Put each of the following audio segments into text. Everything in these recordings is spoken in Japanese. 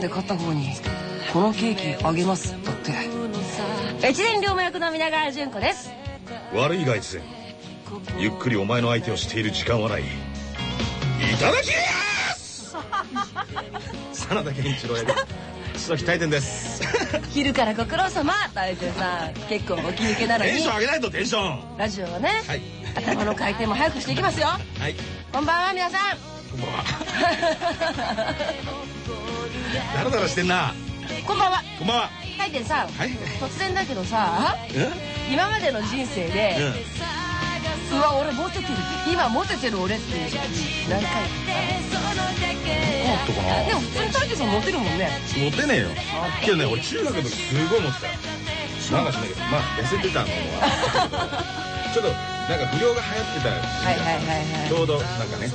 で勝った方にこのケーキあげますだって。越前龍馬役の皆川淳子です。悪いが越前ゆっくりお前の相手をしている時間はない。いただきます！真田健一郎木大天です。昼からご苦労様大勢さん。結構お気抜けなのに。テンション上げないとテンション。ラジオはね、はい。頭の回転も早くしていきますよ。はい。こんばんは皆さん。こんばんは ダラダラしてんな。こんばんは。こんばんは。大天さん、はい。突然だけどさえ？今までの人生で、ううわ俺モテてる。今モテてる俺っていう。時何回か。なでも普通に大天さんモテるもんね。モテねえよ。けどね俺中学の時すごいモテた。よなんかしないけどまあ痩せてたのは。ちょっとなんか不良が流行ってたはいはいはいはいちょうどなんかね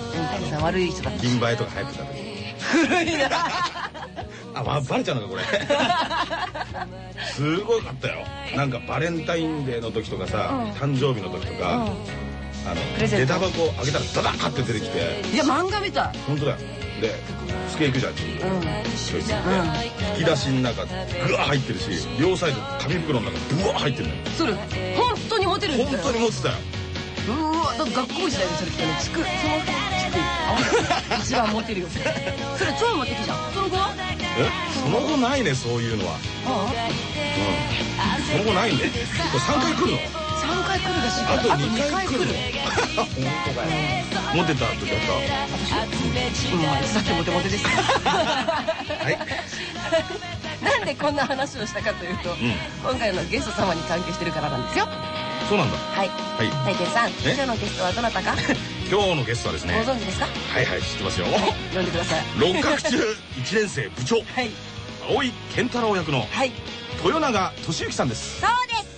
銀映えとか流行ってた時。古いなあ、ま、バレちゃうのかこれ。すごかったよ。なんかバレンタインデーの時とかさ、うん。誕生日の時とか、うん。あのプレゼント。下駄箱開けたらダダーって出てきていや漫画みた。い本当だよ。でスケークじゃんうん。でそいつって引き出しの中グワー入ってるし両サイド紙袋の中ブワー入ってるのよ。それ本当にモテるんだ本よ当に持ってたよ。う学校時代にそれ来たね 地区その地区一番モテるよ。それ超モテ期じゃん。その後は？え？その後ないねそういうのは。あうん。その後ないんだよこれ3回来るの？あ3回来るらしい。あとあと2 2回来る。本当だよモテた時あっうん。まあいつだってモテモテです。たはい。なんでこんな話をしたかというと、今回のゲスト様に関係してるからなんですよそうなんだ。はい。はい。大天さんえ？今日のゲストはどなたか？今日のゲストはですごね存知ですか？はいはい知ってますよ。呼んでください。六角中1年生部長はい。青井健太郎役のはい。豊永俊之さんです。そうです。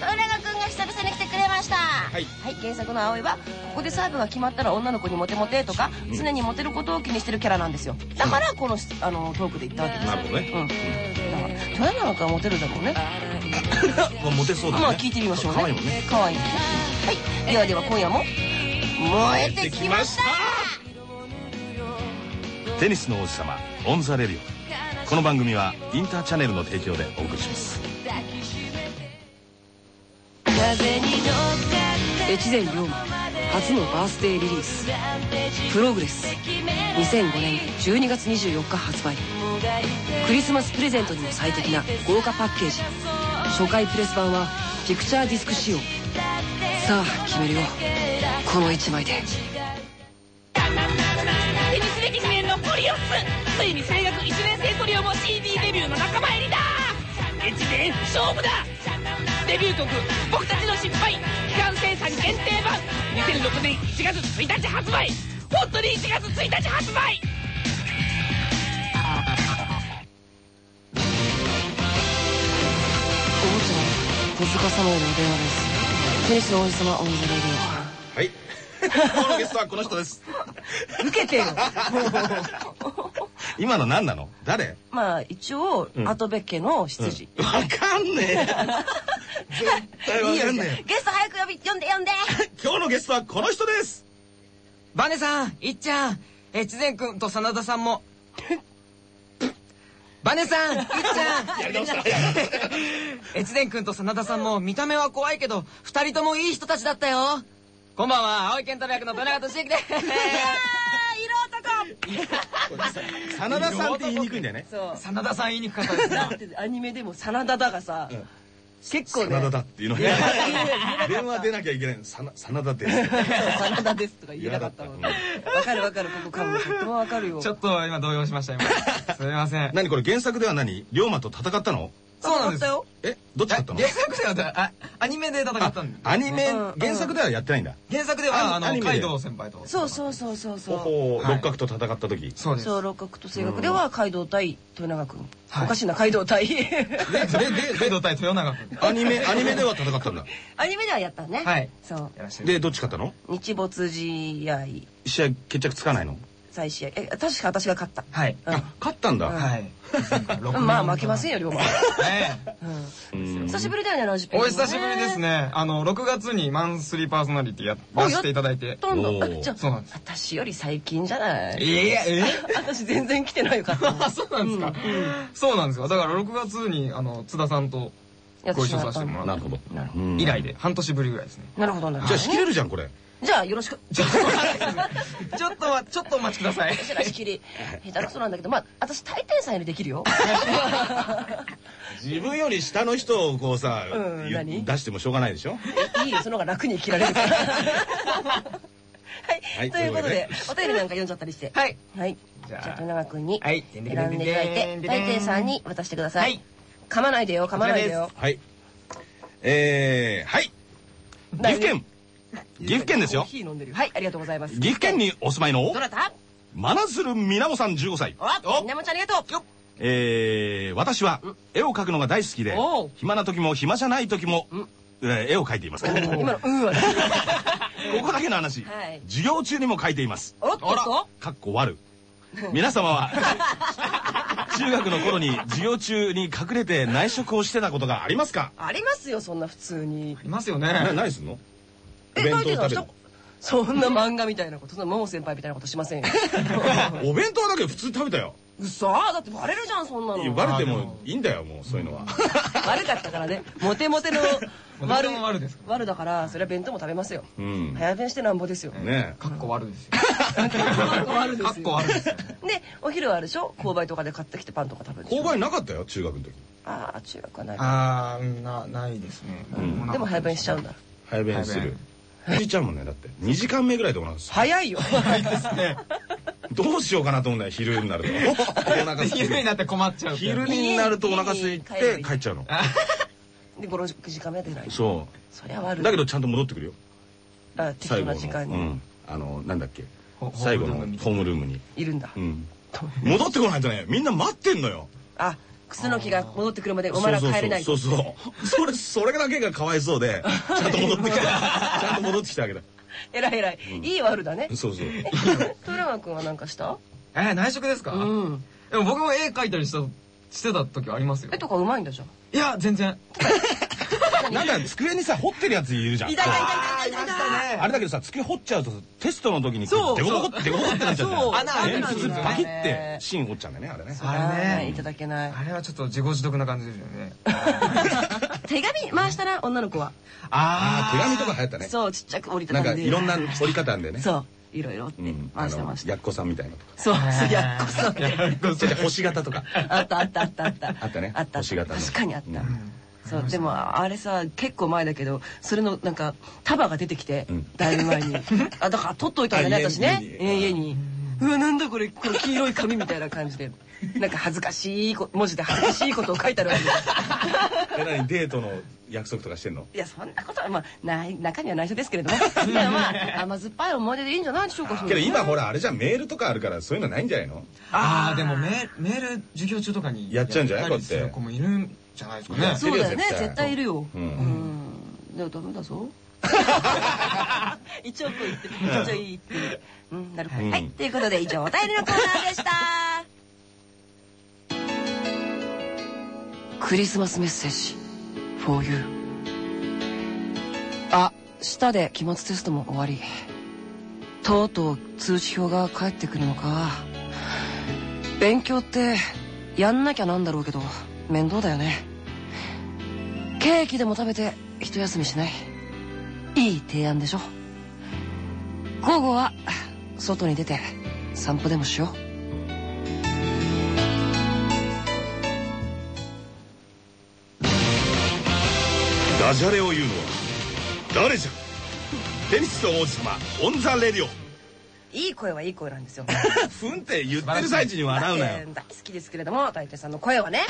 豊永くんが久々に来てくれました。はい。はい、原作の葵はここでサーブが決まったら女の子にモテモテとか、常にモテることを気にしてるキャラなんですよ。だからこのあのトークで言ったわけですなるほどね。うんだから豊永君はモテるだろうね。まあモテそうだね。まあ聞いてみましょうね。可愛いもんね。可愛い。はい。ではでは今夜も燃えてきました。テニスの王子様 on the Radio この番組はインターチャネルの提供でお送りします。越前龍馬初のバースデーリリース「プログレス」2005年12月24日発売。クリスマスプレゼントにも最適な豪華パッケージ。初回プレス版はピクチャーディスク仕様。さあ決めるよ。この1枚で。テニス歴2年のポリオスついに声楽1年生トリオも CD デビューの仲間入りだ越前勝負だ。デビュー曲「僕たちの失敗」生産限定版。2006年1月1日発売。本当に1月1日発売。手塚様よりお電話です。テニスの王子様 on the Radio はい。今日のゲストはこの人です。受けてよ 今の何なの？誰？まあ一応、う部家の執事、わかんねえいいよかんねゲスト早く呼び呼んで呼んで。え 今日のゲストはこの人です。バネさん、いっちゃん、越前くんと真田さんも。バネさん、いっちゃん。越前くんと真田さんも。見た目は怖いけど、二人ともいい人たちだったよ。こんばんは、青井健太郎役の田中俊之です。真田さんって言いにくいんだよね。そう。真田さん言いにくかったですだねアニメでも真田だがさ、ん結構ね真田だっていうのね電話出なきゃいけないの真田です真田ですとか言えなかったもん嫌わかるわかるここかもとってもわかるよちょっと今動揺しました、今。すみません。何これ原作では何龍馬と戦ったのそうなんです。戦ったよ。えどっち勝ったの？原作では、あ、アニメで戦ったんで。アニメうん。原作ではやってないんだ。原作では、あの、カイドウ先輩と。そうそうそうそうそう。ほ六角と戦った時。そうです。そう六角と声楽では街道対豊永君、はい。おかしいな街道対。で、で、で、カイドウ対豊永君。アニメアニメでは戦ったんだ。アニメではやったね。はい。そう。でどっち勝ったの？日没試合。試合決着つかないの？再試合。え確か私が勝った。はい。うん。あ勝ったんだ。はい。まあ負けませんよよ龍馬うん。久しぶりだよねラジペお久しぶりですね。あの6月にマンスリーパーソナリティやらせていただいて。どんどんじゃあそうなんです。私より最近じゃない？いやえ？私全然来てないよかったあそうなんですか、そうなんですよ。だから6月にあの津田さんとご一緒させてもらっなるほど。以来で。半年ぶりぐらいですね。なるほどなるほど。じゃあ仕切れるじゃんこれじゃあよろしく。ちょっと待ってちょっとまちょっとお待ちください。私ら仕切り。下手くそなんだけどまあ私大抵さんよりできるよ。自分より下の人をこうさ出してもしょうがないでしょ？いいよその方が楽に生きられる。からはい、はいということでとお便りなんか読んじゃったりして。はい。はい。じじゃあ。ゃあ豊永君にはい。選んでいただいて大抵さんに渡してください、はい。噛まないでよ噛まないでよ。はい。えー、はい。岐阜県 岐阜県ですよ。はいありがとうございます。岐阜県にお住まいのどなた？真鶴みなもさん15歳。おみなもちゃんありがとう。えー、私は絵を描くのが大好きで暇な時も暇じゃない時も、えー絵を描いています。こ 今の「うん」は。こだけの話、はい。授業中にも描いています。おっとかっこ悪皆様は 中学の頃に授業中に隠れて内職をしてたことがありますか？ありますよそんな普通に。いますよなね何すんの？おえ弁当食べるそんな漫画みたいなことそんなモー先輩みたいなことしませんよ。お弁当だけ普通食べたよ。嘘？だってバレるじゃんそんなの。バレてもいいんだよもうそういうのは。悪かったからね。モテモテの悪ですか？悪だからそれは弁当も食べますよ。うん。早弁してなんぼですよ。ねかっこ悪ですよ。悪 かっこ悪ですよ。でお昼はあるでしょ？購買とかで買ってきてパンとか食べる購買なかったよ中学の時。ああ中学はない。ああなないですね。ん。でも早弁しちゃうんだ。早弁するおじいちゃんもんねだって。2時間目ぐらいでお腹す。早いよ。どうしようかなと思うんだよ昼になると。お腹す昼になって困っちゃう昼になるとお腹空いて帰っちゃうの。で56時間目は出ない。そそりゃ悪い。うだけどちゃんと戻ってくるよ。あ適当な時間に。うん。あのなんだっけ。ホ最後のホホームルームみたいームルームに。いるんだ。うん。戻ってこないとねみんな待ってんのよ。あ楠木が戻ってくるまでお前ら帰れないそうそうそうそれそれだけがかわいそうで ちゃんと戻ってきた。ちゃんと戻ってきたわけだ。えらい。えらいいい悪だね。そうそう。豊永君は何かした？えー内職ですか？うん。でも僕も絵描いたりしたしてた時ありますよ。絵とかうまいんだじゃん。いや全然 なんか机にさ彫ってるやついるじゃん。いたいたいたいたいたあれだけどさ机彫っちゃうとテストの時にそうデコボコってデボコってなっちゃうじゃんそう穴開いてるんですよ鉛筆バキって芯折っちゃうんだよねあれねあれねはいいただけないあれはちょっと自業自得な感じですよね手紙回したな女の子はああ手紙とか流行ったねそうちっちゃく折りたなんたんかいろんな折り方あんだよねそういろいろってうんあの回してましたやっこさんみたいなとかそうそうやっこさんじゃあじゃあ星型とかあったあったあったあったあったねあった星型確かにあった、そうでもあれさ結構前だけどそれのなんか束が出てきて、うん。だいぶ前に。あだから取っといたんだね私ね。家に。家に。うわなんだこれこの黄色い紙みたいな感じで。なんか恥ずかしいこ文字で恥ずかしいことを書いてあるわけ。で すえ何デートの約束とかしてんの？いやそんなことはまあない中身は内緒ですけれども。まあ甘酸っぱい思い出でいいんじゃないでしょうか。けど今ほらあれじゃんメールとかあるからそういうのないんじゃないの？ああでもメメール授業中とかにやっちゃうんじゃない？やったりする子もいるんじゃないですかね。やそうだよね。絶対。いるよ。ううん。んでもダメだぞ。一応こう言って。一応いいって。いううんなるほど、うん。はい。ということで以上お便りのコーナーでした。クリスマスメッセージ。for you あ舌で期末テストも終わり。とうとう通知表が返ってくるのか。勉強ってやんなきゃなんだろうけど面倒だよね。ケーキでも食べて一休みしない。いい提案でしょ。午後は外に出て散歩でもしよう。ダジャレを言うのは誰じゃ。テニスの王子様オン・ザ・レディオ。いい声はいい声なんですよ。ふんって言ってる最中に笑うなよ。大好きですけれども大抵さんの声はね。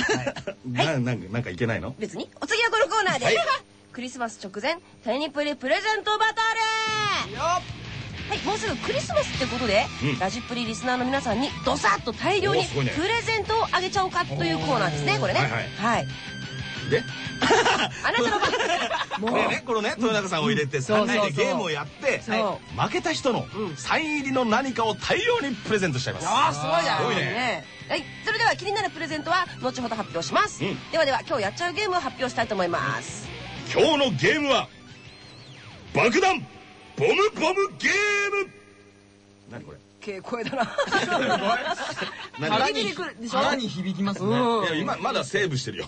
ななんかなんかいけないの？別にお次はこのコーナーで、はい。クリスマス直前テニプリプレゼントバトル！はいもうすぐクリスマスってことで、うん。ラジプリリスナーの皆さんにドサッと大量にプレゼントをあげちゃおうかというコーナーですねこれね。はいはい。はいで。あなたの番もうねねこのね豊中さんを入れて3人でゲームをやってそ負けた人のサイン入りの何かを大量にプレゼントしちゃいます。あーすごいじゃん。すごいね。はい。それでは気になるプレゼントは後ほど発表します、うん。ではでは今日やっちゃうゲームを発表したいと思います。今日のゲームは爆弾ボムボムゲーム。何これ？稽声だな何腹に腹に響きますね。今まだセーブしてるよ。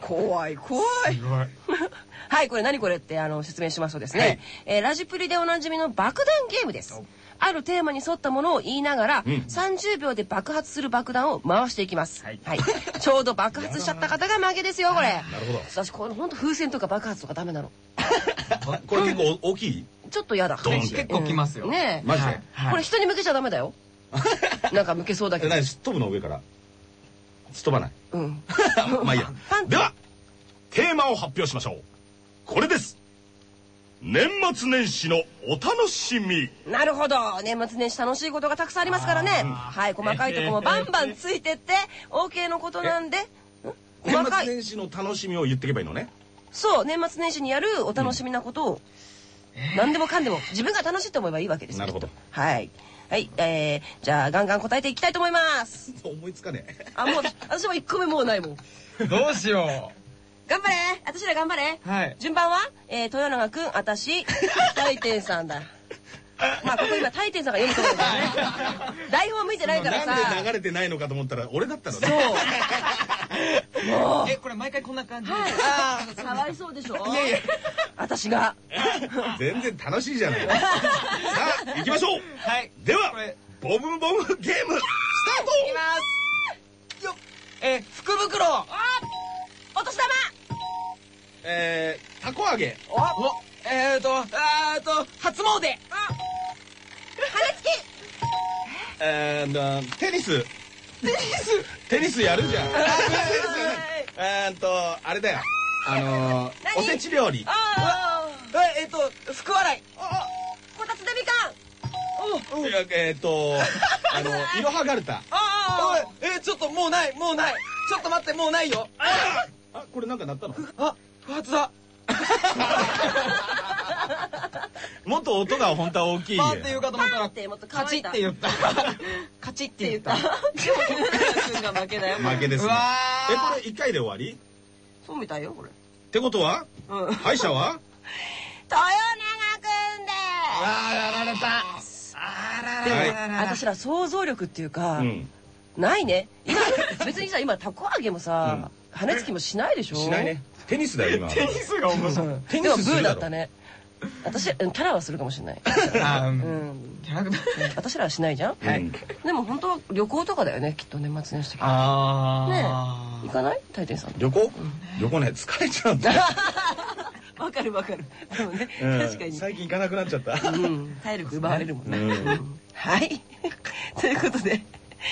怖い怖い。はいこれ何これってあの説明しますとですね、はい。えーラジプリでおなじみの爆弾ゲームです。あるテーマに沿ったものを言いながら、うん。30秒で爆発する爆弾を回していきます、はい。ちょうど爆発しちゃった方が負けですよこれ。なるほど。私これ本当風船とか爆発とかダメなの。これ結構大きい？ちょっと嫌だ。ドンって結構きますよ。うんねえ。マジで、はい。これ人に向けちゃダメだよ。なんか向けそうだけど。え何？すっ飛ぶの上から。すっ飛ばない。うん。まあいいや。ではテーマを発表しましょう。これです。年末年始のお楽しみ。なるほど。年末年始楽しいことがたくさんありますからね。はい細かいとこもバンバンついてって OK のことなんで。ん？年細かい。末年始の楽しみを言っていけばいいのね。そう年末年始にやるお楽しみなことを、何でもかんでも自分が楽しいと思えばいいわけですなるほど。はい。はいえー、じゃあガンガン答えていきたいと思います。思いつかねあもう私も1個目もうないもん。どうしよ頑張れ。私ら頑張れ。うはい。順番は、えー、豊永くん私大天さんだ。まあここ今大天さんが読むと思うんだよね。台本見てないからさ。なんで流れてないのかと思ったら俺だったのそうね。もうえこれ毎回こんな感じはい。あかわいそうでしょ？いやいや。私が。全然楽しいじゃない。さあ行きましょう。ーはい。ではボムボムゲームスターいきます。よっ。えー福袋。あお年玉。トえー、たこ揚げ。お。えーとあーと初詣。羽根付き。えー、テニステニス。テニスやるじゃん。えーっとあれだよ。あのおせち料理。あえーと福笑い。あこたつでみかん。いやえーっと あのい。ろはガルタおいえーちょっともうないもうない。ちょっと待ってもうないよ。あこれなんか鳴ったの？あ不発だ もっと音が本当は大きいパーって言うかと思ったらパーってもっとカチっ て言った。カチって言った。でも君が負けだよ負けですね。えー。これ一回で終わり？っそうみたいよこれ。てことは？うん。敗者は？豊永くんであーやられた。あららららら私ら想像力っていうか、うん。ないね。今 別にさ今たこ揚げもさ、羽根つきもしないでしょ？しないね。テニスだよ今。テニスが面白い。うん。テニスするだろーだったね私うんキャラはするかもしれない。あーううん。んキャラクター私らはしないじゃん、はい。でも本当は旅行とかだよねきっと年末年始的にあ行かない？大天さん。旅行？旅行ね疲れちゃうんだよ。わかるわかる。でもね、うん。確かに。最近行かなくなっちゃった。うん。体力奪われるもんね、うん。はい。ということで、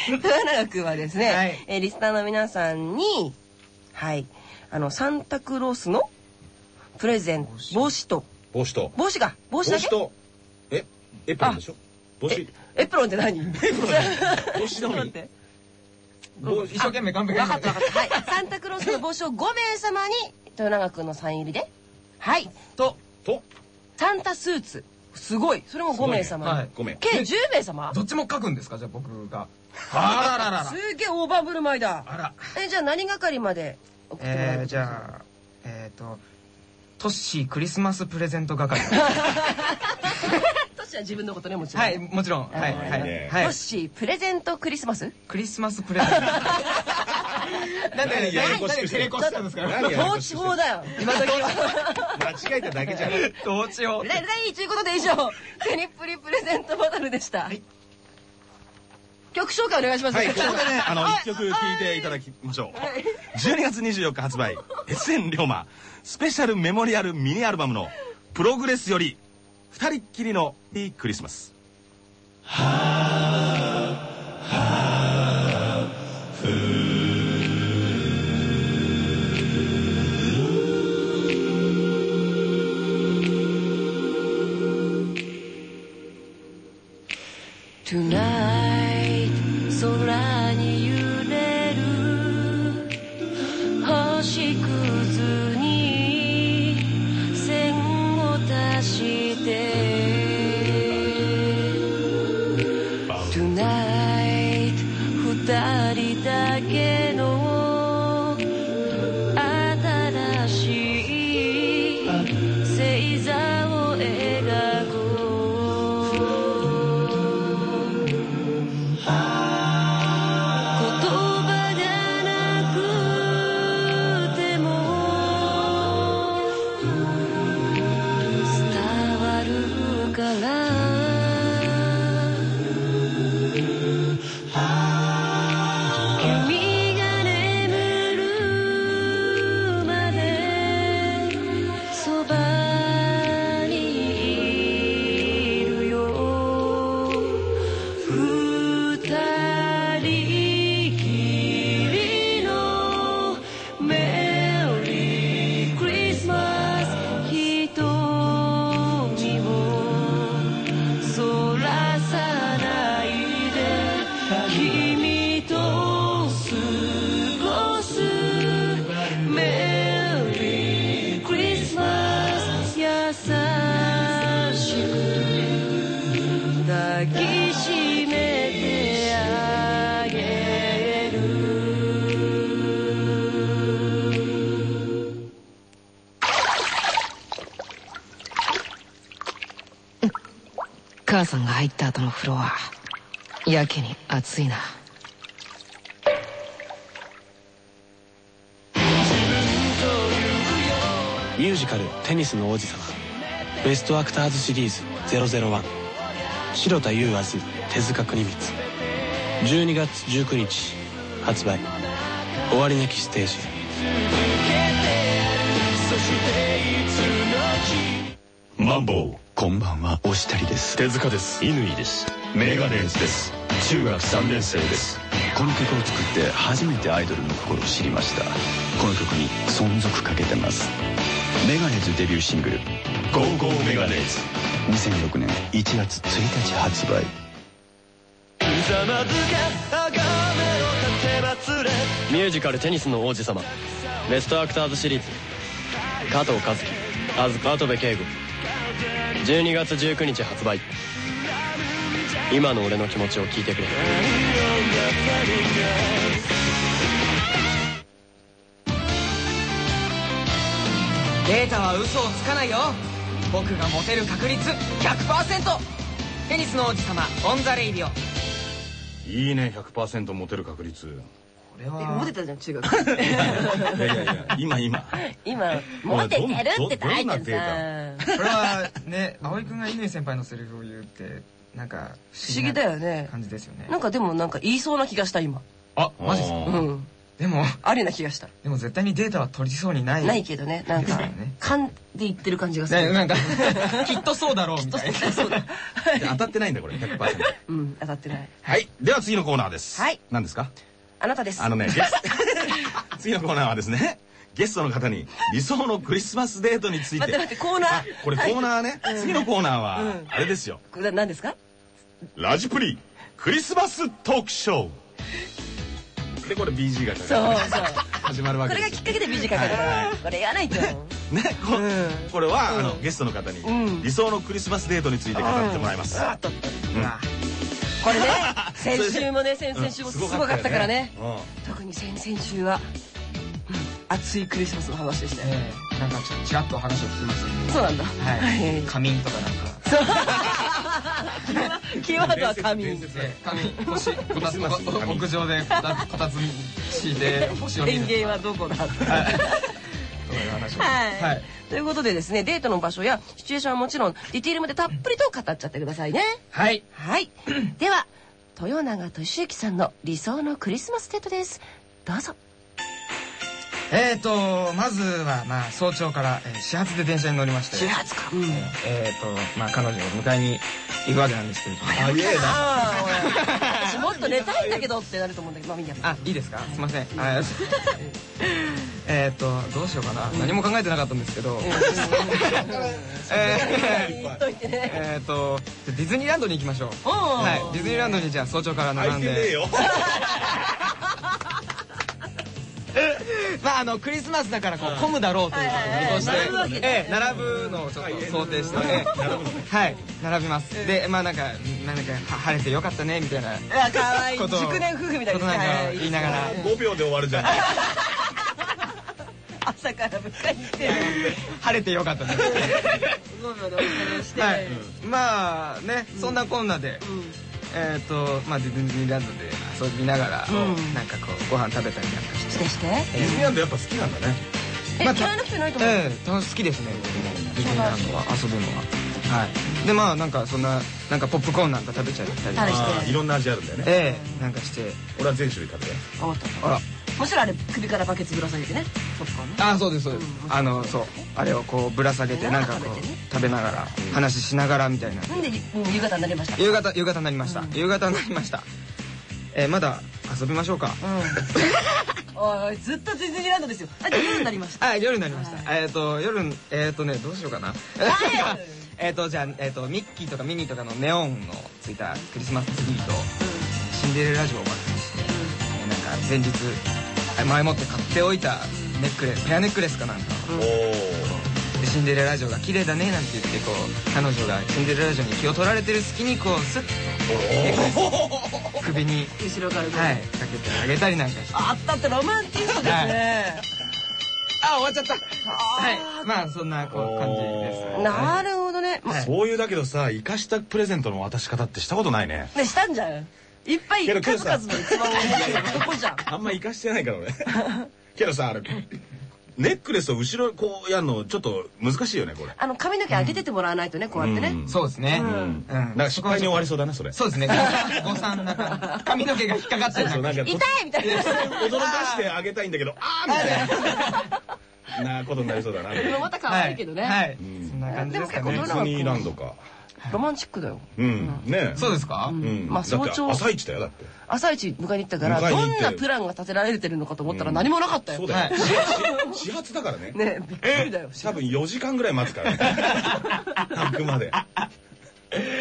豊永くんはですね、はい。えーリスナーの皆さんに、はい、あの、サンタクロースのプレゼント、帽子と、帽子と。帽子が、帽子だけ？帽子と。え？エプロンでしょ？帽子。エプロンって何帽子のみ。って。帽一生懸命完璧分かった分かった。はい。サンタクロースの帽子を5名様に、豊永くんのサイン入りで、はい。と。と。サンタスーツ。すごい。それも5名様に。はい。ごめん。計10名様？どっちも書くんですか？じゃあ僕が。あらららら。すげえ大盤振る舞いだ。あら。え、じゃあ何係まで送ってもらうえー、じゃあえっ、ー、とトッシークリスマスプレゼント係。トシは自分のことねもちろん。はいもちろん。はい。はいトッシープレゼントクリスマス？クリスマスプレゼント。なんでややこしくして。テレコしたんですか統治法だよ。今時は。間違えただけじゃんどうしようレレイということで以上。テニプリプレゼントバトルでした、曲紹介お願いします、はい、ここでね、あの、一曲聴いていただきましょう。12月24日発売、SN 龍馬、スペシャルメモリアルミニアルバムの、プログレスより、二人っきりのいいクリスマス。Tonight 入った後の風呂はやけに暑いな。ミュージカル「テニスの王子様」ベストアクターズシリーズ001白田優あず手塚国光。12月19日発売。終わりなきステージマンボウこんばんは。押谷です。手塚です。乾です。メガネーズです。中学3年生です。この曲を作って初めてアイドルの心を知りました。この曲に存続かけてます。メガネーズデビューシングル「ゴーゴーメガネーズ」2006年1月1日発売。ミュージカル「テニスの王子様」ベストアクターズシリーズ。加藤和樹。 as 跡部景吾12月19日発売。今の俺の気持ちを聞いてくれ。データは嘘をつかないよ。僕がモテる確率100%テニスの王子様 on the Radio。こいいね100%モテる確率れは。モテたじゃん中学。いやいやいや今今。今モテてるって書いてるどんなさこれはね葵くんが乾先輩のセリフを言うってなんか不思議だよね。感じですよね。なんかでもなんか言いそうな気がした今。あマジですか？うん。でもありな気がした。でも絶対にデータは取りそうにない。ないけどね。なんか勘で言ってる感じがする。ねなんか きっとそうだろうみたいな。そうだで当たってないんだこれ。100%うん当たってない。はい。では次のコーナーです。はい。何ですか？あなたです。あのねゲス 次のコーナーはですねゲストの方に理想のクリスマスデートについ待ってて待ってコーナー。これコーナーね。次のコーナーはうん。あれですよ。これ何ですか？ラジプリクリスマストークショー。でこれ BG がかそうかそう。始まるわこけですよ。れがきっかけで短かからこれやらないと。ねこうん。これはあのゲストの方にうん。理想のクリスマスデートについて語ってもらいます。うんこれね 先週もね先々週もすごかったからね。うん。特に先々週はうん熱いクリスマスの話でしたよ。ええ。なんかちょちらっと話を聞きましたそうなんだ。はい。仮眠とかなんか。キーワードは神伝説ええ仮眠。星こたつ屋上でこたこたつ敷いて星を見る園芸はどこだそういう話を。はい、はい。ということでですねデートの場所やシチュエーションはもちろんディティールまでたっぷりと語っちゃってくださいね。はい。はい。では豊永俊之さんの理想のクリスマスデートです。どうぞ。えーとまずはまあ早朝から、えー始発で電車に乗りまして。始発か。うん。えーとまあ彼女を迎えに行くわけなんですけれども。早えなあい私もっと寝たいんだけどってなると思うんだけどまあみんな。あいいですか？すいません。あ えーとどうしようかな。何も考えてなかったんですけど。え言っとディズニーランドに行きましょう。はい。ディズニーランドにじゃあ早朝から並んで。まああのクリスマスだからこう混むだろうということして並ぶわけだええ並ぶのをちょっと想定してええはい。並びます。でまあなんかなんかは晴れてよかったねみたいなあかわいい。ことを熟年夫婦みたいことなんか言いながら。5秒で終わるじゃん朝から迎えに来て晴れてよかったね。5秒でお別れをして、はい。まあねそんなこんなでえっとまあディズニーランドで遊びながらうん。なんかこうご飯食べたりなんかして。してディズニーランドやっぱ好きなんだね。え、まあ嫌いな人いないと思う、ええ楽し好きですね。ディズニーランドは遊ぶのははい。でまあなんかそんななんかポップコーンなんか食べちゃったりして。いろんな味あるんだよね。ええなんかして。俺は全種類食べてああらもちろんあれ首からバケツぶら下げてね。ポップコーンね。あそうですそうです。あのそう。あれをこうぶら下げてなんかこう食べながら話しながらみたいな。なんで夕方になりました夕方夕方になりました。夕方になりました。えーまだ遊びましょうか。うん。おいずっとディズニーランドですよ。あで夜になりました。あ夜になりました。えっと夜えっとねどうしようかな。えっとじゃあえっとミッキーとかミニーとかのネオンのついたクリスマスツリーとシンデレラ城をバックにしてえーなんか前日あ前もって買っておいたネックレスペアネックレスかなんか。でシンデレラ城が綺麗だねなんて言ってこう彼女がシンデレラ城に気を取られてる隙にこうスッと首に後ろからはいかけてあげたりなんかして。あったってロマンティストですね、あ終わっちゃった。はい。まあそんなこう感じです。なるほどね、まはい。そういうだけどさ生かしたプレゼントの渡し方ってしたことないね。ねしたんじゃんいっぱい数々の逸話を持ってる男じゃん。あんま生かしてないから俺。けどさあれネックレスを後ろこうやるのちょっと難しいよねこれ。あの髪の毛上げててもらわないとねこうやってね、うん。そうですね。うん。うん。なんか失敗に終わりそうだなそれ。そうですね。誤算なんか髪の毛が引っかかってるそうなんか痛いみたいな。驚かしてあげたいんだけどあーみたいな。なことになりそうだな。でもまた可愛いけどね、はい。そんな感じですかね。ディズニーランドかロマンチックだよ。うん。ねそうですか？うん。まあ早朝だって朝。一だよだって。朝一迎えに行ったから迎えに行って。どんなプランが立てられてるのかと思ったら何もなかったよ、そうだよ。始発だからね。ねびっくりだよ。多分4時間ぐらい待つからね。行くまで。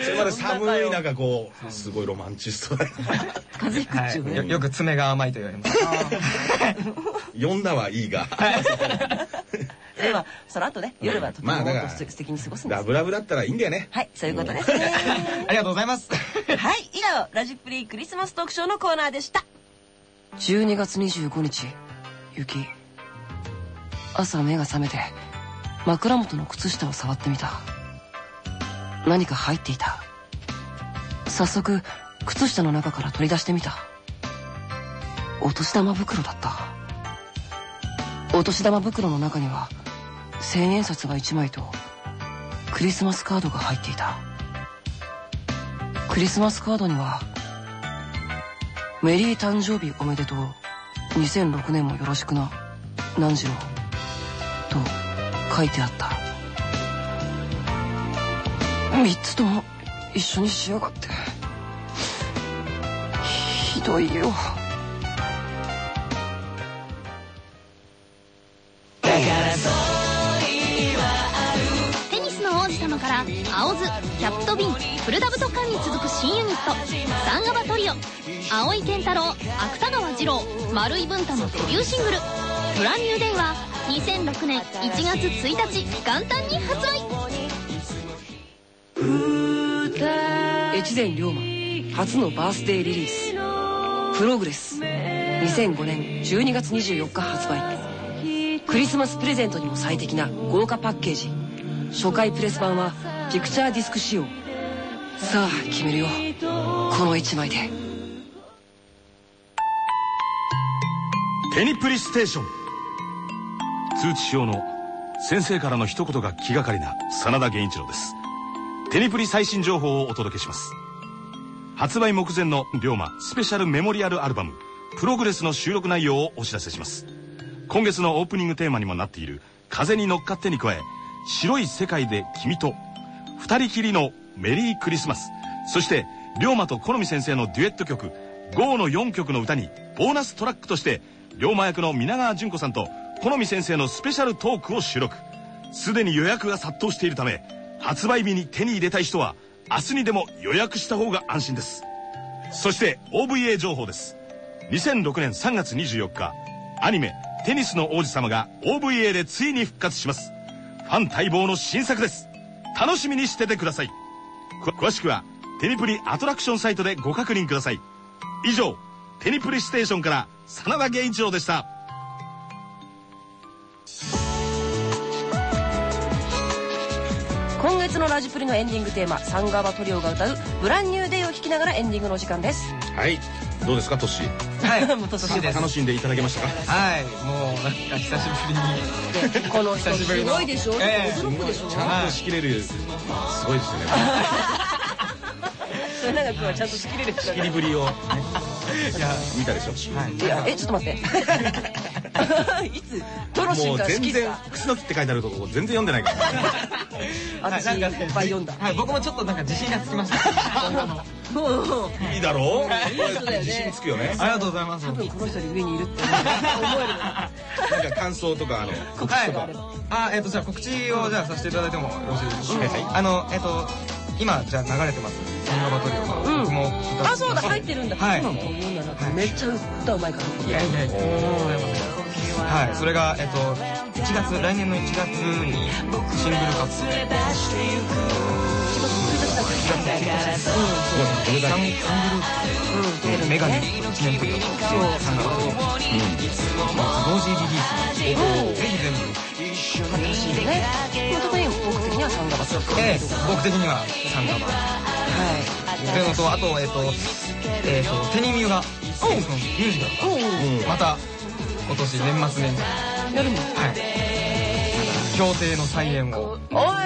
それまで寒い中こうすごいロマンチストだよ。風邪ひくっちゅうね、い。よよく爪が甘いと言われます。呼んだはいいがではその後ね夜はとてもまあだからもっと素敵に過ごすんです、ラブラブだったらいいんだよね。はいそういうことです。ね ありがとうございます。はい以上ラジプリクリスマストークショーのコーナーでした。12月25日雪。朝目が覚めて枕元の靴下を触ってみた。何か入っていた。早速靴下の中から取り出してみた。お年玉袋だった。お年玉袋の中には千円札が1枚とクリスマスカードが入っていた。クリスマスカードには「メリー誕生日おめでとう2006年もよろしくな南次郎」と書いてあった。3つとも一緒にしやがって。ひどいよ。テニスのから青ズキャットビンフルダブトカンに続く新ユニットサンガバトリオ。青井健太郎芥川二郎丸井文太のデビューシングル「ブランニューデイは2006年1月1日元旦に発売。越前龍馬初のバースデーリリース「プログレス」2005年12月24日発売。クリスマスプレゼントにも最適な豪華パッケージ。初回プレス版はピクチャーディスク仕様。さあ決めるよ。この1枚で。テニプリステーション。通知表の先生からの一言が気がかりな真田源一郎です。テニプリ最新情報をお届けします。発売目前の龍馬スペシャルメモリアルアルバム「プログレス」の収録内容をお知らせします。今月のオープニングテーマにもなっている「風に乗っかって」に加え「白い世界で君と」「二人きりのメリークリスマス」そして龍馬と好美先生のデュエット曲「GO」の4曲の歌にボーナストラックとして龍馬役の皆川淳子さんと好美先生のスペシャルトークを収録。すでに予約が殺到しているため発売日に手に入れたい人は明日にでも予約した方が安心です。そして OVA 情報です。2006年3月24日アニメ「テニスの王子様が OVA でついに復活します。ファン待望の新作です。楽しみにしててください。く詳しくはテニプリアトラクションサイトでご確認ください。以上テニプリステーションから真田源一郎でした。今月のラジプリのエンディングテーマサンガバトリオが歌う「ブランニューデイ」を聴きながらエンディングのお時間です。はいどうですかトッシーはい。もう年です。楽しんでいただけましたか？はい。もうなんか久しぶりに。この久しぶりの。ごいでしょ？ええ。驚くでしょ？ちゃんと仕切れる。すごいですよね。それなんかちゃんと仕切れる仕切りぶりを。ね いや見たでしょ？はい。いやえちょっと待って。いつどの瞬もう間仕全然切った「クスノキ」って書いてあるとこ全然読んでないから。私いっぱい読んだ。はい僕もちょっとなんか自信がつきましたいいだろう？自信つくよね。ありがとうございます。多分この人より上にいるって思える。なんか感想とかあの告知とか。はい。あえっ、とじゃあ告知をじゃあさせていただいてもよろしいでしょうか、はい。あのえっ、と今じゃあ流れてます。サンガバトリオの、うん。僕もあそうだ入ってるんだ。はい。そうなの。読んだなめっちゃ歌うまいから。いやいやいやはい。それがえっ、と1月来年の1月にシングルカップでサンサングループでメガネ1年ぶりのサントリオ同時リリースぜひ全部ねもう特に僕的にはサンガバトリオええ僕的にはサンガバはい。というのとあとえっ、とえっ、とテニミュがテニスのミュージカルがまた今年年末年始やるのはい協定の再演をおー。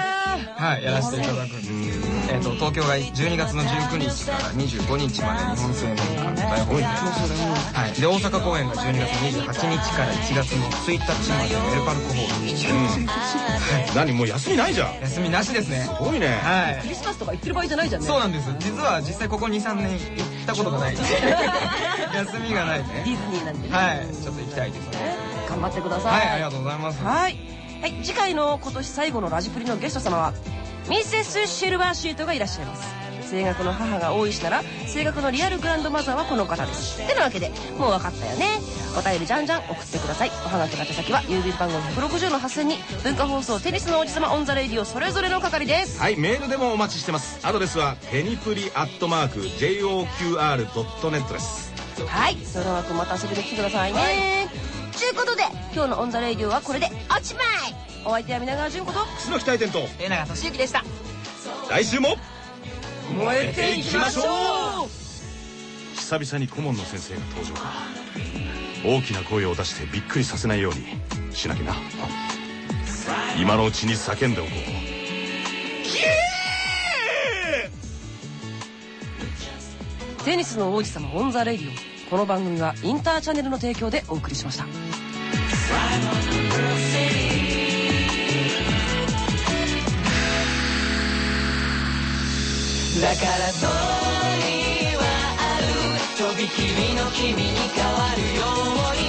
はいやらせていただくんですえっ、と東京が12月の19日から25日まで日本製の館大ホールではい。で大阪公演が12月28日から1月の1日までエルパルクホール。何もう休みないじゃん。休みなしですね。すごいね。はい。クリスマスとか行ってる場合じゃないじゃんね。そうなんです。実は実際ここ23年行ったことがない 休みがないね。ディズニーなんでね。はい。ちょっと行きたいですね。頑張ってください。はいありがとうございます。はい、はい、次回の今年最後のラジプリのゲスト様はミセスシルバーシートがいらっしゃいます。声楽の母が大石なら声楽のリアルグランドマザーはこの方です。てなわけでもう分かったよね。お便りじゃんじゃん送ってください。おはがきの宛先は郵便番号160の8000に文化放送テニスの王子様 on the Radio それぞれの係です。はいメールでもお待ちしてます。アドレスはテニプリアットマーク JOQR.net です。はいその枠また遊びに来てくださいねちゅうことで今日の on the Radio はこれでおしまい。お相手は皆川淳子と楠木大典と豊永利行でした。来週も燃えていきましょう。久々に顧問の先生が登場か。大きな声を出してびっくりさせないようにしなきゃな。今のうちに叫んでおこう。テニスの王子様 on the Radio この番組はインターチャネルの提供でお送りしました。だからそこにはある。とびきりの君に変わるように。